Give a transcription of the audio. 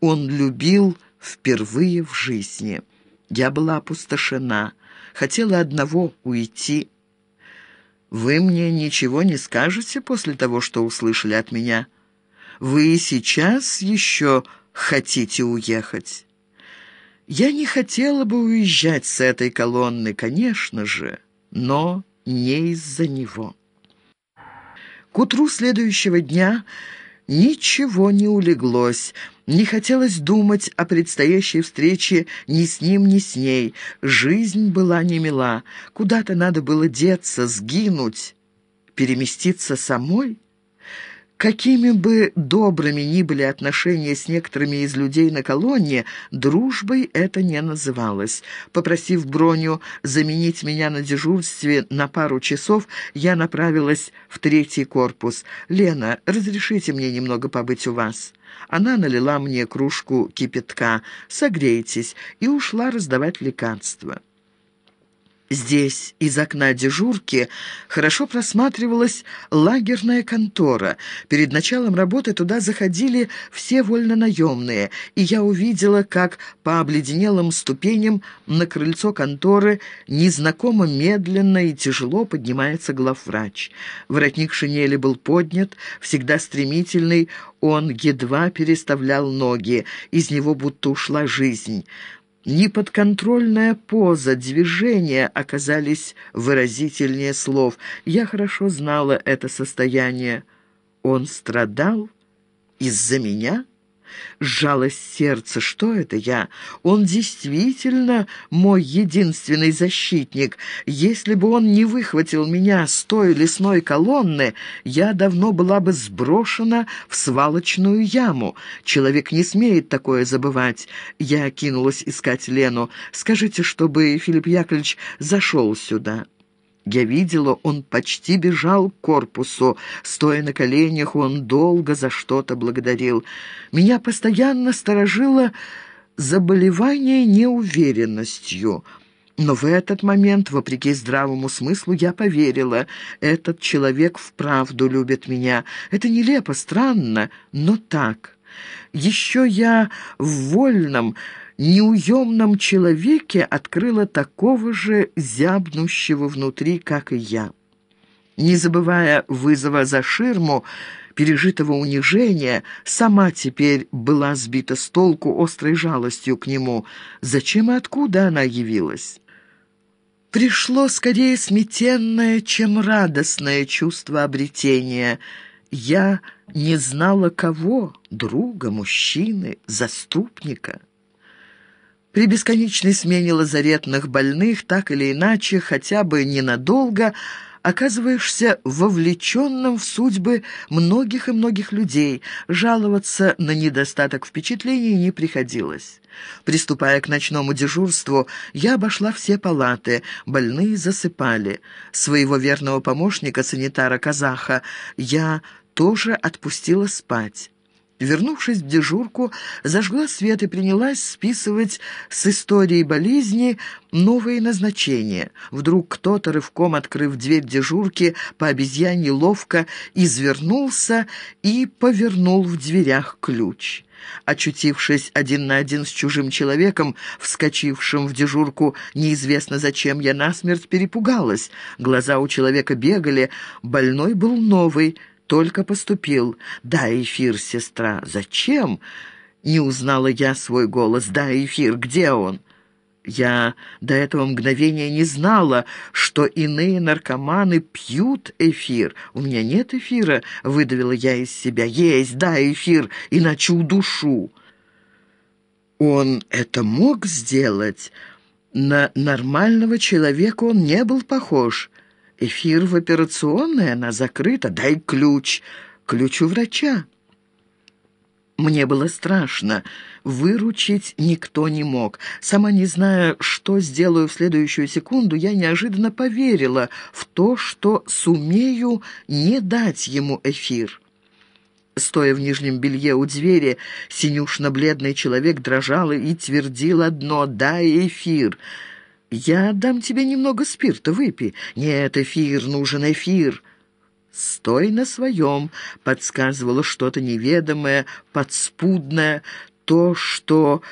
он любил впервые в жизни. Я была опустошена, хотела одного уйти. «Вы мне ничего не скажете после того, что услышали от меня? Вы сейчас еще хотите уехать?» Я не хотела бы уезжать с этой колонны, конечно же, но не из-за него. К утру следующего дня ничего не улеглось, не хотелось думать о предстоящей встрече ни с ним, ни с ней. Жизнь была немила, куда-то надо было деться, сгинуть, переместиться самой. Какими бы добрыми ни были отношения с некоторыми из людей на колонне, дружбой это не называлось. Попросив Броню заменить меня на дежурстве на пару часов, я направилась в третий корпус. «Лена, разрешите мне немного побыть у вас?» Она налила мне кружку кипятка. «Согрейтесь», и ушла раздавать лекарства. Здесь из окна дежурки хорошо просматривалась лагерная контора. Перед началом работы туда заходили все вольнонаемные, и я увидела, как по обледенелым ступеням на крыльцо конторы незнакомо медленно и тяжело поднимается главврач. Воротник шинели был поднят, всегда стремительный, он едва переставлял ноги, из него будто ушла жизнь. Неподконтрольная поза, движения оказались выразительнее слов. Я хорошо знала это состояние. Он страдал из-за меня?» Сжалось сердце. Что это я? Он действительно мой единственный защитник. Если бы он не выхватил меня с той лесной колонны, я давно была бы сброшена в свалочную яму. Человек не смеет такое забывать. Я кинулась искать Лену. Скажите, чтобы Филипп Яковлевич зашел сюда». Я видела, он почти бежал к корпусу. Стоя на коленях, он долго за что-то благодарил. Меня постоянно сторожило заболевание неуверенностью. Но в этот момент, вопреки здравому смыслу, я поверила. Этот человек вправду любит меня. Это нелепо, странно, но так. Еще я в вольном неуемном человеке открыла такого же зябнущего внутри, как и я. Не забывая вызова за ширму, пережитого унижения, сама теперь была сбита с толку острой жалостью к нему. Зачем и откуда она явилась? Пришло скорее сметенное, чем радостное чувство обретения. Я не знала кого, друга, мужчины, заступника. При бесконечной смене лазаретных больных, так или иначе, хотя бы ненадолго, оказываешься вовлеченным в судьбы многих и многих людей. Жаловаться на недостаток впечатлений не приходилось. Приступая к ночному дежурству, я обошла все палаты, больные засыпали. Своего верного помощника, санитара-казаха, я тоже отпустила спать. Вернувшись в дежурку, зажгла свет и принялась списывать с истории болезни новые назначения. Вдруг кто-то, рывком открыв дверь дежурки, по обезьяне ловко извернулся и повернул в дверях ключ. Очутившись один на один с чужим человеком, вскочившим в дежурку, неизвестно зачем, я насмерть перепугалась. Глаза у человека бегали, больной был новый — только поступил. «Да, эфир, сестра. Зачем?» Не узнала я свой голос. «Да, эфир. Где он?» Я до этого мгновения не знала, что иные наркоманы пьют эфир. «У меня нет эфира», — выдавила я из себя. «Есть, да, эфир, иначе удушу». Он это мог сделать. На нормального человека он не был похож. Эфир в операционной, она закрыта. Дай ключ. Ключ у врача. Мне было страшно. Выручить никто не мог. Сама не зная, что сделаю в следующую секунду, я неожиданно поверила в то, что сумею не дать ему эфир. Стоя в нижнем белье у двери, синюшно-бледный человек дрожал и твердил одно «дай эфир». «Я дам тебе немного спирта, выпей». «Нет, эфир, нужен эфир». «Стой на своем», — подсказывало что-то неведомое, подспудное, то, что